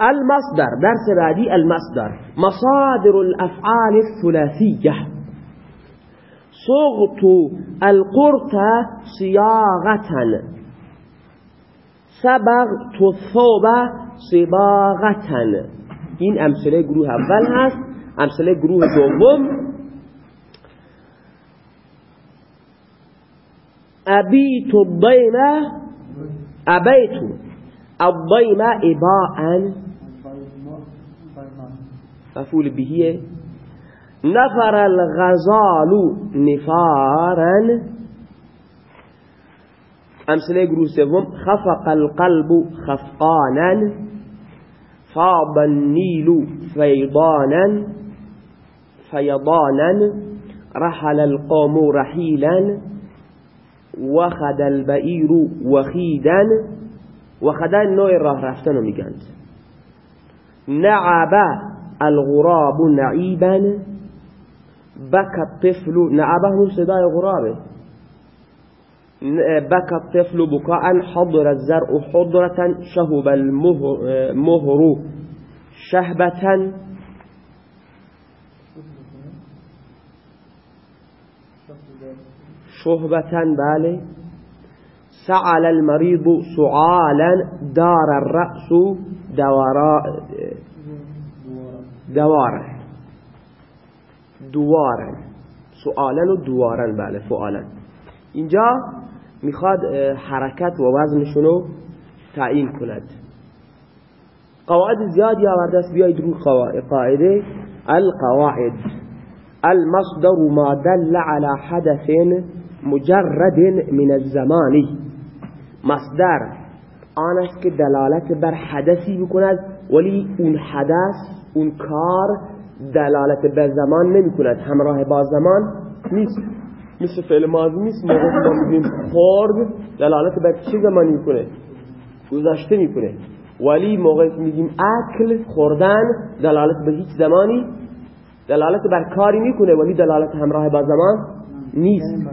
المصدر درس بعدی المصدر. مصادر الأفعال الثلاثیه صغت القرط صیاغتا صبغت الثوب صباغتا این أمثلة گروه أول هست أمثلة گروه دوم. ابیت الضیمه ابیت الضیمه اباء. مفعول بهیه نفر الغزال نفارا. أمثلة گروه سوم خفق القلب خفقانا فاض النيل فيضانا فيضانا رحل القوم رحيلا وخد البئیر وخیدن وخدن نوع راه رفتن رو میگند نعب الغراب نعیبا بک الطفل نعبه صدای غرابه بك الطفل بكاء حضر الزرع حضرة شهب المهر شهبة. شهبة بالي سعل المريض سعالا دار الرأس دوارا دوارا دوارا سؤالا و دوارا بله فعالا اینجا می‌خواد حرکت و وزنشونو تعیین کند. قواعد زیادی آورده است بیایید رو قاعده. القواعد. المصدر ما دل على حدث مجرد من الزمان. مصدر. آن است که دلالت بر حدثی بکند ولی اون حدث اون کار دلالت بر زمان نمی کند همراه با زمان نیست. مثل فعل ماضی نیست موقع ما میگیم خورد دلالت بر چه زمانی می‌کنه؟ گذشته می‌کنه. ولی موقعی که میگیم اکل خوردن دلالت به هیچ زمانی دلالت بر کاری می‌کنه ولی دلالت همراه با زمان نیست.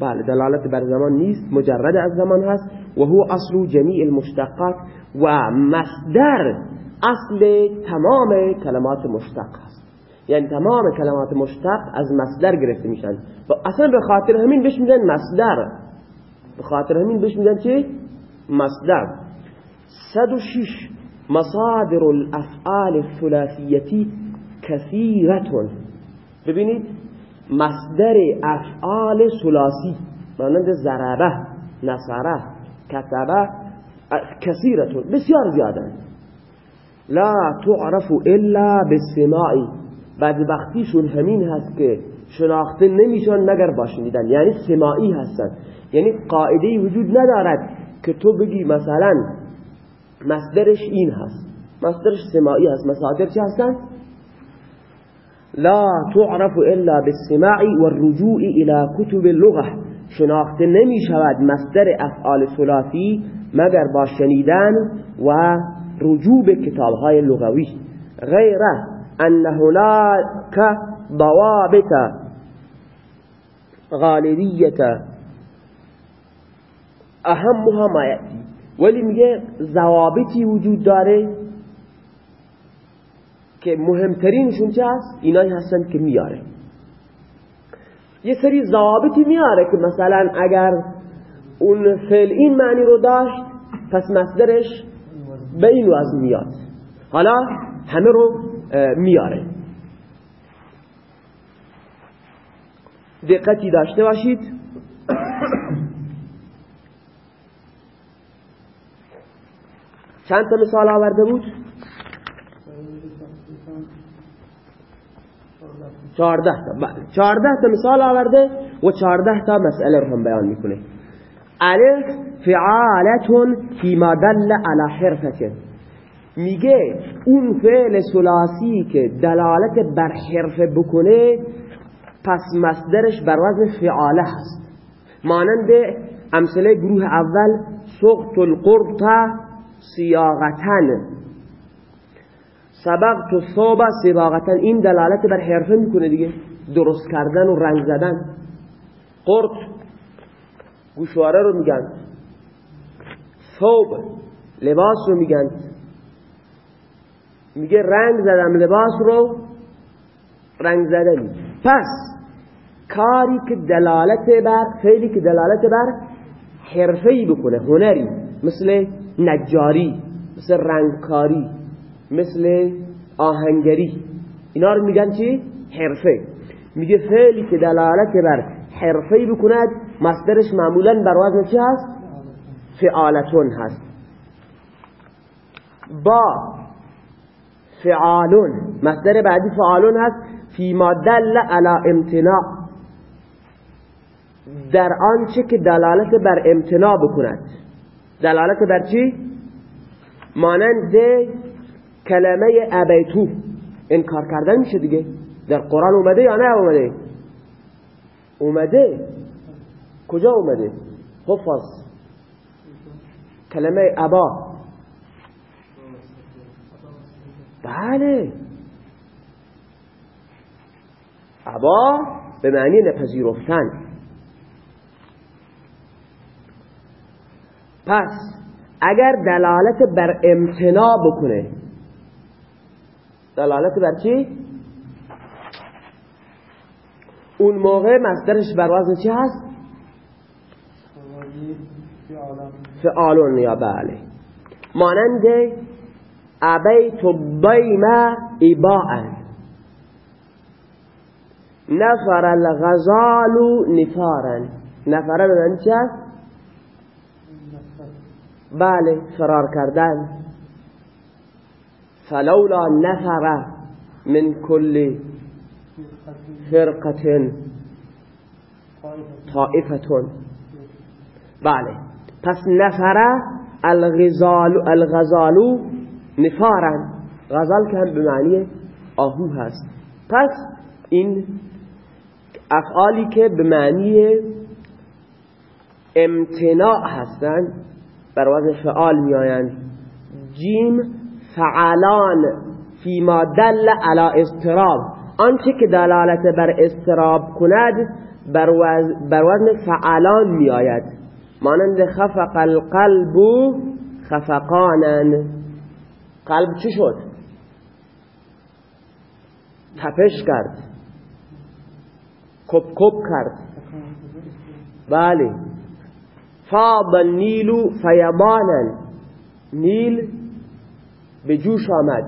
بله دلالت بر زمان نیست مجرد از زمان هست. و هو اصل جمیع المشتقات و مصدر اصل تمام کلمات مشتق هست. یعنی تمام کلمات مشتق از مصدر گرفته میشن. و اصلا به خاطر همین بهش میگن مصدر. به خاطر همین بهش میگن چه مصدر. 106 مصادر الافعال الثلاثیتی کثیرتون. ببینید مصدر افعال ثلاثی مانند ضربه نصره کتبه کثیرتون بسیار زیادن. لا تعرف الا بالسماع. بدبختیشون همین هست که شناخته نمیشن مگر با شنیدن. یعنی سماعی هستن. یعنی قاعده وجود ندارد که تو بگی مثلا مصدرش این هست. مصدرش سماعی هست. مصادر چه هستن؟ لا تعرف إلا بالسماع والرجوع إلى كتب اللغة. شناخته نمی شود مصدر افعال ثلاثی مگر با شنیدن و رجوع به کتاب های لغوی. غیره ان هناك ضوابط غالبیت. اهمها ما یأتی ولی میگه ضوابطی وجود داره که مهمترینشون چه هست اینایی هستن که میاره. یه سری ضوابطی میاره که مثلا اگر اون فعل این معنی رو داشت پس مصدرش به این وزن میاد. حالا همه رو میاره. دقتی داشته باشید. چند تا مثال آورده بود؟ چهارده تا. بله. چهارده تا مثال آورده و چهارده تا مسئله رو هم بیان می‌کنه. الف فعالتون فيما دل على حرفته. میگه اون فعل سلاسی که دلالت بر حرفه بکنه پس مصدرش بر وزن فعاله هست مانند امثله گروه اول سقط القرط سیاغتن سبقت الثوب سباغتن این دلالت بر حرفه می‌کنه دیگه. درست کردن و رنگ زدن. قرط گوشواره رو میگن. ثوب لباس رو میگن. میگه رنگ زدم لباس رو رنگ زدنی پس کاری که دلالت بر فعلی که دلالت بر حرفه‌ای بکنه هنری مثل نجاری مثل رنگکاری مثل آهنگری. اینا رو میگن چی؟ حرفه. میگه فعلی که دلالت بر حرفه‌ای بکند مصدرش معمولا بر وزن چی هست؟ فعالتون هست. با فعالون. مصدر بعدی فعالون هست. فی ما دل علی امتناع. در آنچه که دلالت بر امتناع بکند. دلالت بر چی؟ مانند کلمه ابیتو انکار کردن میشه دیگه؟ در قرآن اومده یا نه اومده؟ اومده. کجا اومده؟ حفظ کلمه ابا. بله. ابا به معنی نپذیرفتن. پس اگر دلالت بر امتناع بکنه دلالت بر چی؟ اون موقع مصدرش بر وزن چی هست؟ فعالون یا بله مانند ابیت الضیم اباء نفر الغزال نفارا نفر به چی هست؟ بله فرار کردن فلولا نفر من كل فرقة طائفة. بله. پس نفر الغزال الغزالو نفارا. غزال که هم به معنی آهو هست. پس این افعالی که به معنی امتناع هستند بر وزن فعال میآیند. جیم فعلان فیما دل علی استراب آنچه که دلالت بر استراب کند بر وزن فعلان می آید مانند خفق القلب خفقانا. قلب چی شد؟ تپش کرد. کپ کپ کرد. بله. فاض النیل فیضانا. نیل به جوش آمد.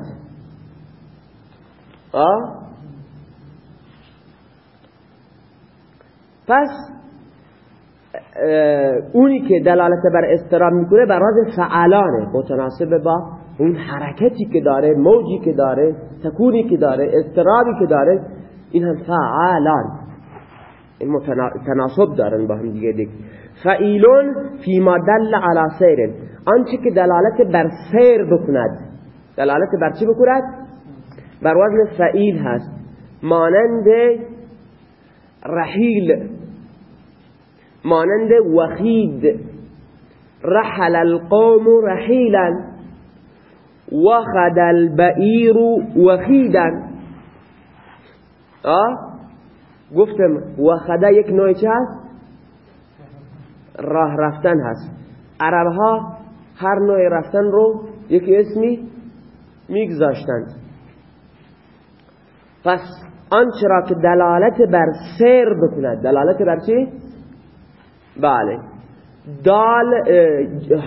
آه؟ پس اونی که دلالت بر استراب می‌کنه بر وزن فعلانه متناسب با اون حرکتی که داره موجی که داره سکونی که داره استرابی که داره این هم فعالان. این تناسب دارن با هم دیگه دیگه. فعیلون فیما دل علی سیر آنچه که دلالت بر سیر بکند. دلالت بر چی بکند بر وزن فعیل هست. مانند رحیل. مانند وخید. رحل القوم رحیلا. وخد البعیر وخیدا. گفتم وخده یک نوع چه هست؟ راه رفتن هست. عرب ها هر نوع رفتن رو یک اسمی میگذاشتند پس آنچه را که دلالت بر سیر بکند دلالت بر چی؟ بله. دال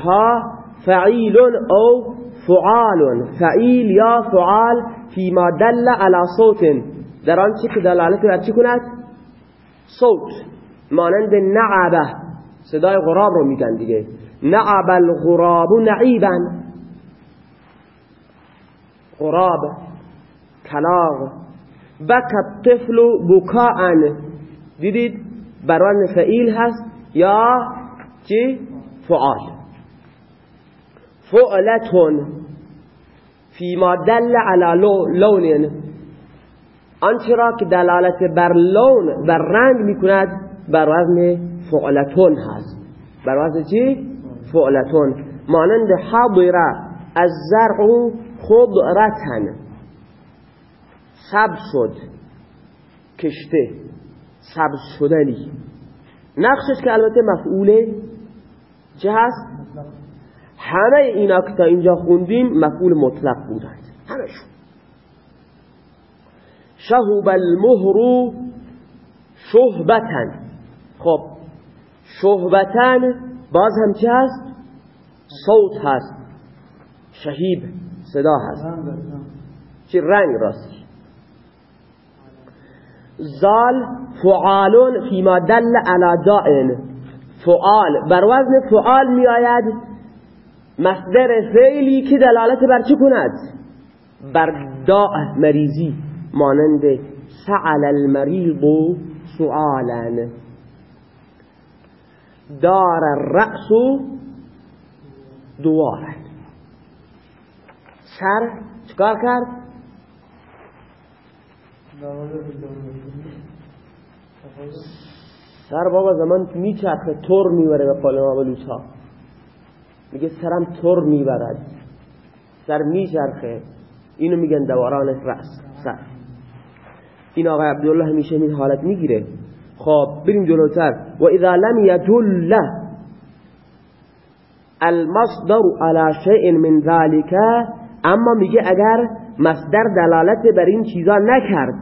ها فعیل او فعال فعیل یا فعال فیما دل علی صوت در آنچه که دلالت بر چی کند؟ صوت. مانند نعبه. صدای غراب رو میگن دیگه. نعب الغراب نعیبا. غراب کلاغ بکت طفل بکاءن. دیدید بران فعیل هست یا چی؟ فعال. فعلتون فیما دل علی لون آنچه را که دلالت بر لون بر رنگ می‌کند بر وزن فعلتون هست. بر وزن چی؟ فعلتون. مانند حضر از زرع خضرتن. سبز شد. کشته. سبز شدنی. نقشش که البته مفعوله چه هست؟ همه اینا که تا اینجا خوندیم مفعول مطلق بودند. همشون شهب المهر شهبتن. خب شهبتن باز هم چه هست؟ صوت هست. شهیب. صدا هست. چی رنگ راستی زال فعالون فیما دل على دائن. فعال. بر وزن فعال می آید. مصدر فعلی که دلالت بر چه کند؟ بر داء مریضی مانند سعل المریض سعالا دار الرأس دوارا سر چکار کرد؟ سر بابا زمان میچرخه تور می‌بره به قول ما ها میگه سرم تور می‌برد. سر میچرخه. اینو میگن دواران رأس. سر. این آقای عبدالله همیشه این حالت می‌گیره. خب بریم جلوتر. و اذا لم يدل المصدر على شيء من ذلك اما میگه اگر مصدر دلالت بر این چیزا نکرد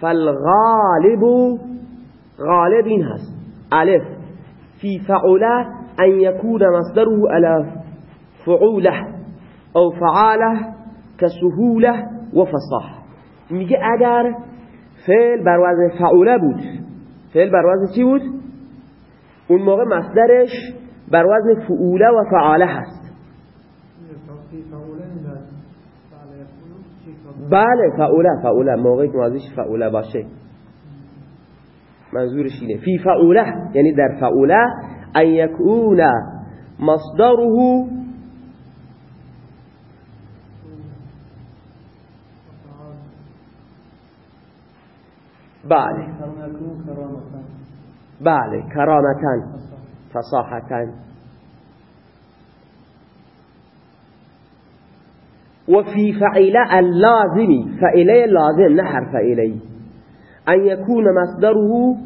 فالغالب غالب این هست. الف فی فعوله ان يكون مصدره على فعوله او فعاله كسهوله وفصاح میگه اگر فعل بر وزن فعوله بود فعل بر وزن چی بود؟ اون موقع مصدرش بر وزن فعوله و فعاله هست. بله فعوله فعوله موقعی که مازیش فعوله باشه. منظورش اینه. فی فعوله یعنی در فعوله ان یکون مصدره بله. بله کرامتن فصاحتن. وفي فعيلة اللازم فعيلة لازم نحر فعيلة أن يكون مصدره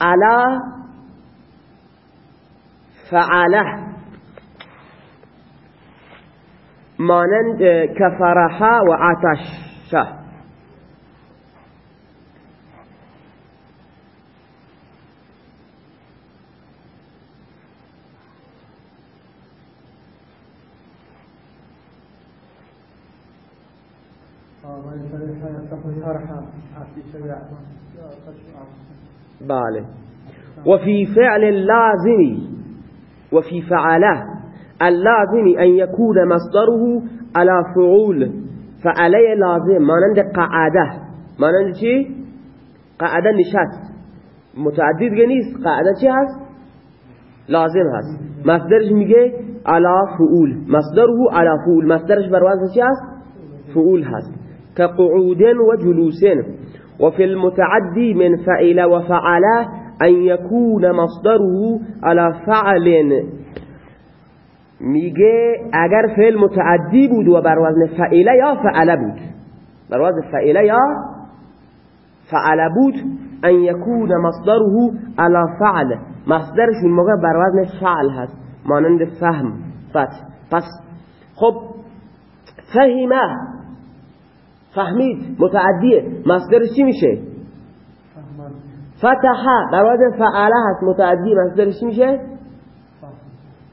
على فعله. مانند كفرها وعطشه بله. وفي فعل اللازم وفي فعله اللازم أن يكون مصدره على فعول. فعليه لازم مانند قعده مانند چی؟ قعده نشست متعدد نیست؟ قعده چی هست؟ لازم هست. مصدرش میگه على فعول. مصدره على فعول. مصدرش بر وزن چی هست؟ فعول هست. كقعود وجلوس وفي المتعدي من فعل وفعل أن يكون مصدره على فعل. میگه اگر فعل متعدی بود و بر وزن فعله یا فعله بود بر وزن فعله یا فعله بود ان یکون مصدره على فعل. مصدرش اون موقع بر وزن فعل هست مانند فهم. فتح پس خب فهمه. فهمید متعدیه. مصدرش چی میشه؟ فتحه. در وزن فعله هست متعدی. مصدرش چی میشه؟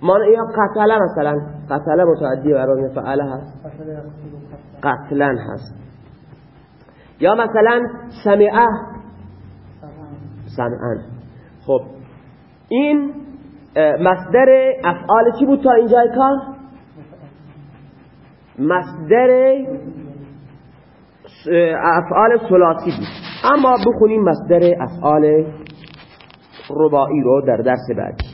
مانا یا قتله مثلا. قتله متعدی بر وزن فعله هست. قتلن هست. یا مثلا سمعه. سمعن خب. این مصدر افعال چی بود تا اینجای کار؟ مصدر افعال ثلاثی بود. اما بخونیم مصدر افعال رباعی رو در درس بعد